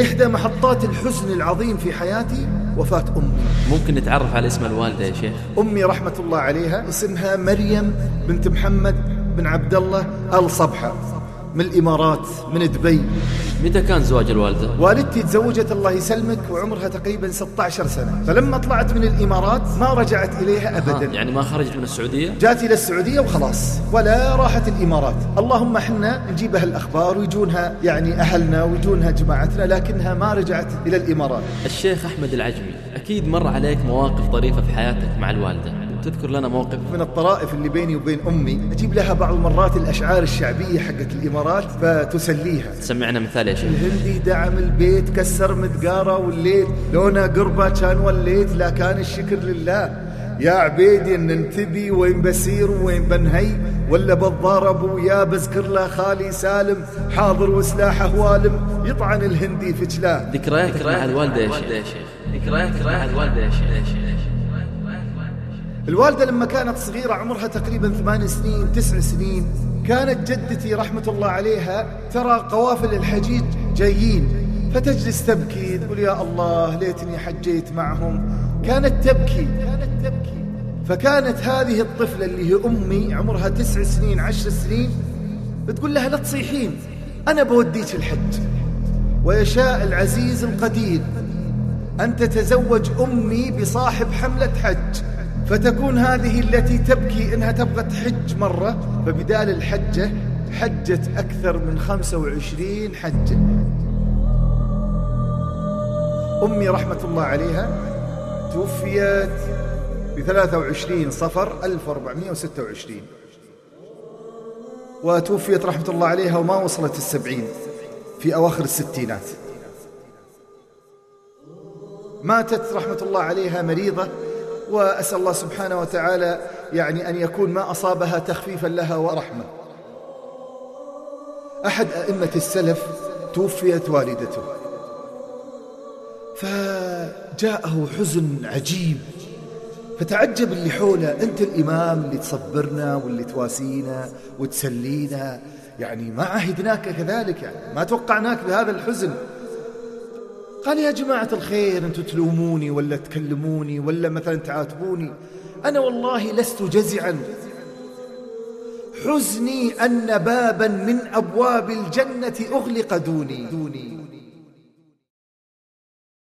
إحدى محطات الحزن العظيم في حياتي وفاة أمي. ممكن نتعرف على اسم الوالدة يا شيخ؟ أمي رحمة الله عليها اسمها مريم بنت محمد بن عبد الله آل صبحة. من الإمارات من دبي. متى كان زواج الوالدة؟ والدتي تزوجت الله يسلمك وعمرها تقريبا 16 سنة. فلما طلعت من الإمارات ما رجعت إليها أبدا. يعني ما خرجت من السعودية؟ جات إلى السعودية وخلاص ولا راحت الإمارات. اللهم إحنا نجيبها الأخبار ويجونها يعني أهلنا ويجونها جماعتنا لكنها ما رجعت إلى الإمارات. الشيخ أحمد العجمي أكيد مر عليك مواقف طريفة في حياتك مع الوالدة. تذكر لنا موقف؟ من الطرائف اللي بيني وبين أمي أجيب لها بعض المرات الأشعار الشعبية حقت الإمارات فتسليها. سمعنا مثال يا شيخ. الهندي دعم البيت كسر مدقارة والليل لونه قربة كان وليت لا كان الشكر لله. يا عبيدي إن انتبي وين بسير وين بنهي؟ ولا بالضرب ويا بذكر له خالي سالم. حاضر وسلاحه والم يطعن الهندي في جلاه ذكرياتك مع الوالدة يا شيخ. ذكرياتك مع الوالدة يا شيخ. الوالدة لما كانت صغيرة عمرها تقريبا ثمان سنين تسع سنين كانت جدتي رحمة الله عليها ترى قوافل الحجيج جايين فتجلس تبكي تقول يا الله ليتني حجيت معهم. كانت تبكي. كانت تبكي فكانت هذه الطفلة اللي هي أمي عمرها تسع سنين عشر سنين بتقول لها لا تصيحين أنا بوديك الحج. ويشاء العزيز القدير أن تتزوج أمي بصاحب حملة حج. فتكون هذه التي تبكي إنها تبغى تحج مرة فبدال الحجة حجت أكثر من 25 حجة. أمي رحمة الله عليها توفيت ب 23 صفر 1426 وتوفيت رحمة الله عليها وما وصلت السبعين في أواخر الستينات. ماتت رحمة الله عليها مريضة وأسأل الله سبحانه وتعالى يعني أن يكون ما أصابها تخفيفا لها ورحمة. أحد أئمة السلف توفيت والدته. فجاءه حزن عجيب. فتعجب اللي حوله. أنت الإمام اللي تصبرنا واللي تواسينا وتسلينا. يعني ما عهدناك كذلك يعني. ما توقعناك بهذا الحزن. قال يا جماعة الخير أنتم تلوموني ولا تكلموني ولا مثلا تعاتبوني؟ أنا والله لست جزعا. حزني أن بابا من أبواب الجنة أغلق دوني, دوني.